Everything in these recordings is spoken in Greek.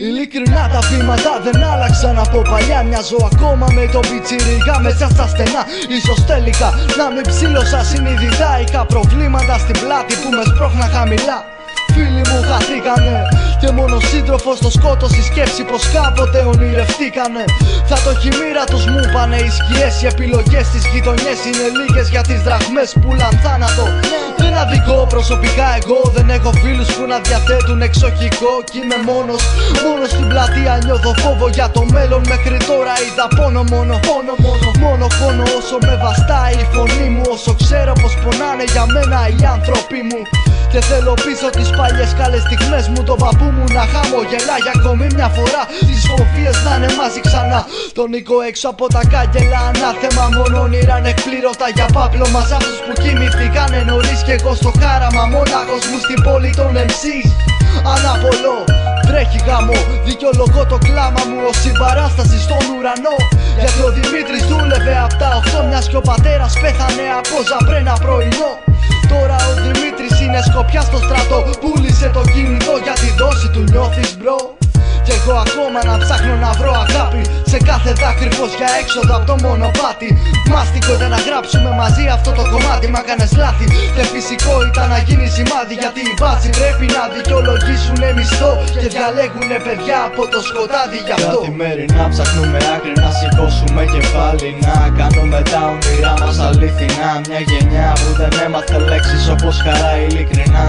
πράγματα δεν άλλαξαν από παλιά. Μοιάζω ακόμα με τον πιτσιρίγα μέσα στα στενά. Ίσως τελικά να μην ψήλωσα συνειδητά. Είχα προβλήματα στην πλάτη που με σπρώχνα χαμηλά Φίλοι μου χαθήκανε Και μόνο σύντροφος το σκότωσε η σκέψη πως κάποτε ονειρευτήκανε. Θα το χειμήρα τους μου πάνε οι σκιές Οι επιλογές στις γειτονιές είναι λίγες για τις δραχμές που θάνατο. Δεν αδικώ προσωπικά εγώ δεν έχω φίλους που να διαθέτουν εξοχικό Κι είμαι μόνος, μόνο στην πλατεία νιώθω φόβο για το μέλλον Μέχρι τώρα είδα πόνο μόνο, πόνο μόνο, μόνο πόνο Όσο με βαστάει η φωνή μου όσο ξέρω πως πονάνε για μένα οι άνθρωποι μου. Και θέλω πίσω τις παλιές καλές στιγμές μου Τον παππού μου να χαμογελάει ακόμη μια φορά. Τις φοβίες να είναι μαζί ξανά. Τον Νίκο έξω από τα κάγκελα Ανάθεμα μόνο όνειρα εκπλήρωτα για πάπλο Μας. Αυτούς που κοιμηθήκανε νωρίς Και εγώ στο χάραμα μόναχος μου στην πόλη των MC's Αναπολώ Τρέχει γάμο, δικαιολογώ το κλάμα μου ως συμπαράσταση στον ουρανό. Γιατί ο Δημήτρης δούλευε απ' τα 8 μιας και ο πατέρας πέθανε από ζαμπρένα πρωινό. Τώρα ο Δημήτρης είναι σκοπιά στο στρατό Πούλησε το κινητό για τη δόση του νιώθεις μπρο. Κι εγώ ακόμα να ψάχνω να βρω αγάπη. Σε κάθε δάκρυ πως για έξοδο από το μονοπάτι. Μάστικο ήταν να γράψουμε μαζί αυτό το κομμάτι Μα κάνες λάθη. Και φυσικό ήταν να γίνει σημάδι Γιατί οι βάση πρέπει να δικαιολογήσουν μισθό Και διαλέγουνε παιδιά από το σκοτάδι. Γι' αυτό Καθημερινά ψάχνουμε άκρη να σηκώσουμε κεφάλι Να κάνουμε τα όνειρά μας αλήθινα Μια γενιά που δεν έμαθε λέξεις όπως χαρά ειλικρινά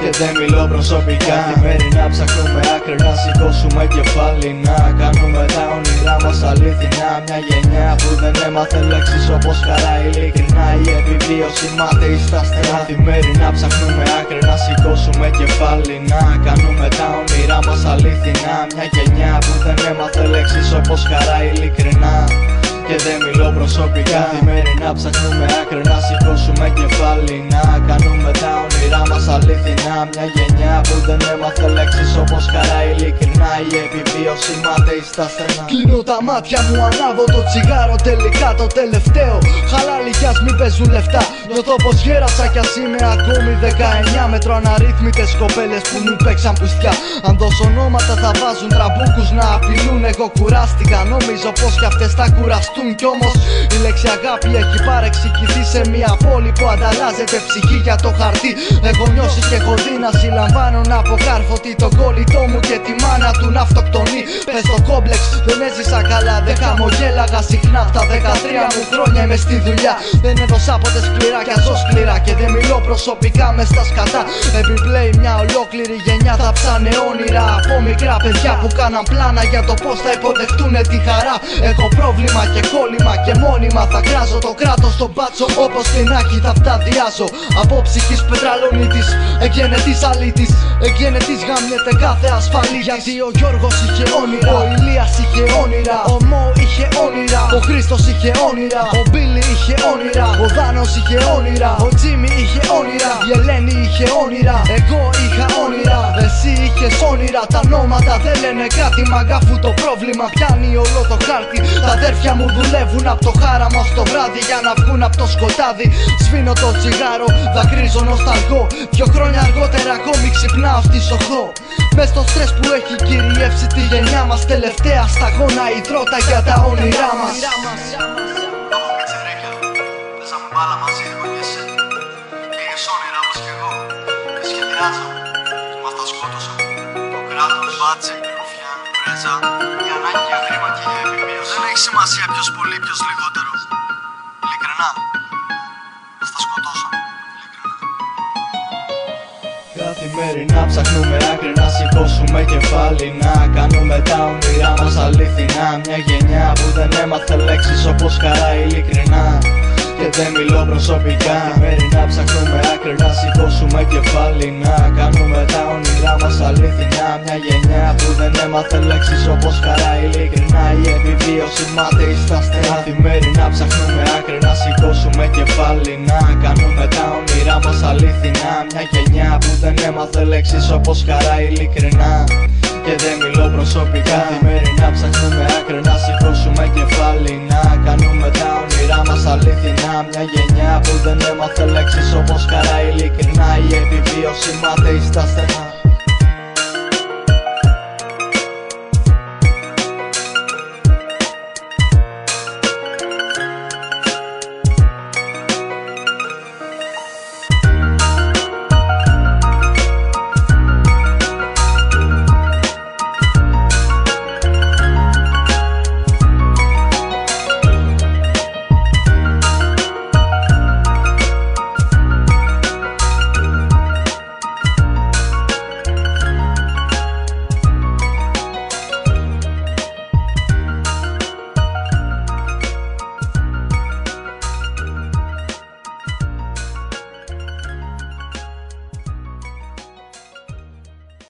και δεν μιλώ προσωπικά. Καθημερινά ψάχνουμε άκρη να σηκώσουμε κεφάλι Να κάνουμε τα όνειρά μας αλήθινα Μια γενιά που δεν έμαθε λέξεις όπως χαρά ειλικρινά Η επιβίωση μάταιη στα στενά Καθημερινά ψάχνουμε άκρη να σηκώσουμε κεφάλι Να κάνουμε τα όνειρά μας αλήθινα Μια γενιά που δεν έμαθε λέξεις όπως χαρά ειλικρινά και δεν μιλώ προσωπικά. Καθημερινά ψάχνουμε άκρη να σηκώσουμε κεφάλι Να κάνουμε τα όνειρά μας αληθινά Μια γενιά που δεν έμαθε λέξεις όπως χαρά ειλικρινά Η επιβίωση μάταιη στα στενά. Κλείνω τα μάτια μου, ανάβω το τσιγάρο τελικά το τελευταίο. Χαλάλι κι ας μην παίζουν λεφτά. Νιώθω πως γέρασα κι ας είμαι ακόμη 19 Μετρώ αναρίθμητες κοπέλες που μου παίξαν πουστιά. Αν δώσω ονόματα θα βάζουν τραμπούκους να απειλούν. Εγώ κουράστηκα νόμιζα πως κι αυτές θα κουραστούν κι όμως. Η λέξη αγάπη έχει παρεξηγηθεί σε μια πόλη που ανταλλάζεται ψυχή για το χαρτί. Έχω νιώσει και έχω δει να συλλαμβάνω να αποκάρφωτη το κόλλητό μου και τη μάνα του να αυτοκτονεί. Πες το κόμπλεξ δεν έζησα καλά δεν χαμογέλαγα συχνά. Στα 13 μου χρόνια είμαι στη δουλειά. Δεν έδωσα ποτέ σκληρά κι ζω σκληρά και δεν μιλώ προσωπικά μες στα σκατά. Επιπλέει μια ολόκληρη γενιά θα ψάνε όνειρα από μικρά παιδιά που κάναν πλάνα για το πως θα υποδεχτούν τη χαρά. Έχω πρόβλημα και κόλλημα και μόνιμα θα κράζω το κράτος στον μπάτσο Όπως και να έχει θα φταδιάζω. Από ψυχής πετραλονίτης Εγγενετής αλήτης Εγγενετής γάμνεται κάθε ασφαλή Γιατί ο Γιώργος είχε όνειρα Ο Ηλίας είχε όνειρα Ο Μο είχε όνειρα Ο Χρήστος είχε όνειρα Ο Μπίλι είχε όνειρα. Ο Δάνος είχε όνειρα Ο Τζίμι είχε όνειρα Η Ελένη είχε όνειρα Εγώ είχα όνειρα Εσύ είχες όνειρα Τα νόματα δεν λένε κάτι Μαγκάφου το πρόβλημα πιάνει όλο το χάρτη Τα αδέρφια μου δουλεύουν από το χάραμα στο βράδυ για να βγουν από το σκοτάδι. Σβήνω το τσιγάρο, δακρύζω νοσταλγό. Δυο χρόνια αργότερα ακόμη ξυπνάω στη σοχό. Μες στο στρες που έχει κυριεύσει τη γενιά μας. Τελευταία σταγόνα η τρότα για τα όνειρά μας. Ρουφιά, πρέζα Για ανάγκη, για χρήμα και για επιβίωση Δεν έχει σημασία ποιος πολύ, ποιος λιγότερο. Ειλικρινά. Μας τα σκοτώσα Ειλικρινά Καθημερινά ψάχνουμε άκρη να σηκώσουμε κεφάλι Να κάνουμε τα όνειρά μας αλήθινα Μια γενιά που δεν έμαθε λέξεις όπως χαρά ειλικρινά. Και δεν μιλώ προσωπικά. Καθημερινά ψάχνουμε άκρη να σηκώσουμε κεφάλι Να κάνουμε τα όνειρά μας αλήθινα Μια γενιά που δεν έμαθε λέξεις όπως χαρά ειλικρινά Η επιβίωση. Μάταιη στα στενά Καθημερινά ψάχνουμε άκρη να σηκώσουμε κεφάλι Να κάνουμε τα όνειρά μας αλήθινα Μια γενιά που δεν έμαθε λέξεις όπως χαρά ειλικρινά. Και δεν μιλώ προσωπικά. Καθημερινά ψάχνουμε άκρη να σηκώσουμε κεφάλι Να κάνουμε τα όνειρά μας αλήθινα Μια γενιά που δεν έμαθε λέξεις όπως χαρά ειλικρινά Η επιβίωση. Μάταιη στα στενά